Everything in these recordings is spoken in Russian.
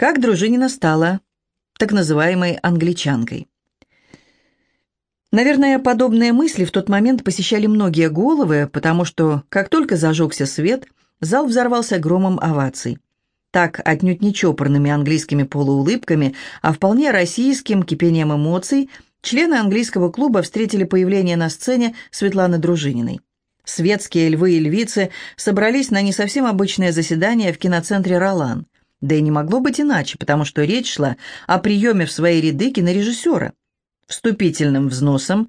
Как Дружинина стала так называемой англичанкой. Наверное, подобные мысли в тот момент посещали многие головы, потому что, как только зажегся свет, зал взорвался громом оваций. Так, отнюдь не чопорными английскими полуулыбками, а вполне российским кипением эмоций, члены английского клуба встретили появление на сцене Светланы Дружининой. Светские львы и львицы собрались на не совсем обычное заседание в киноцентре «Ролан». Да и не могло быть иначе, потому что речь шла о приеме в свои ряды кинорежиссера. Вступительным взносом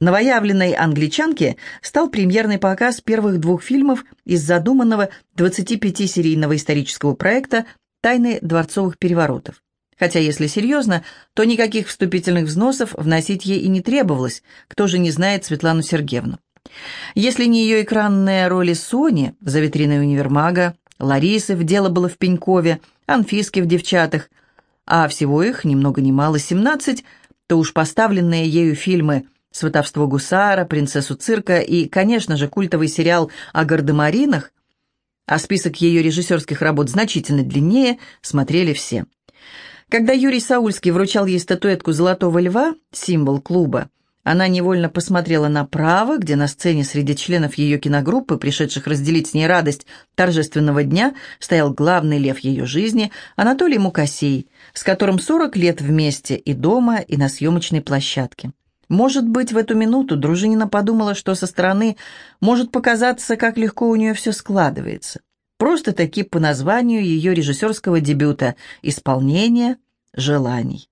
новоявленной англичанке стал премьерный показ первых двух фильмов из задуманного 25-серийного исторического проекта «Тайны дворцовых переворотов». Хотя, если серьезно, то никаких вступительных взносов вносить ей и не требовалось, кто же не знает Светлану Сергеевну. Если не ее экранные роли Сони за витриной универмага, Ларисы в «Дело было в Пенькове», Анфиски в «Девчатах», а всего их, ни много ни мало, 17, то уж поставленные ею фильмы «Сватовство гусара», «Принцессу цирка» и, конечно же, культовый сериал о гардемаринах, а список ее режиссерских работ значительно длиннее, смотрели все. Когда Юрий Саульский вручал ей статуэтку «Золотого льва», символ клуба, она невольно посмотрела направо, где на сцене среди членов ее киногруппы, пришедших разделить с ней радость торжественного дня, стоял главный лев ее жизни, Анатолий Мукасей, с которым 40 лет вместе и дома, и на съемочной площадке. Может быть, в эту минуту Дружинина подумала, что со стороны может показаться, как легко у нее все складывается. Просто-таки по названию ее режиссерского дебюта «Исполнение желаний».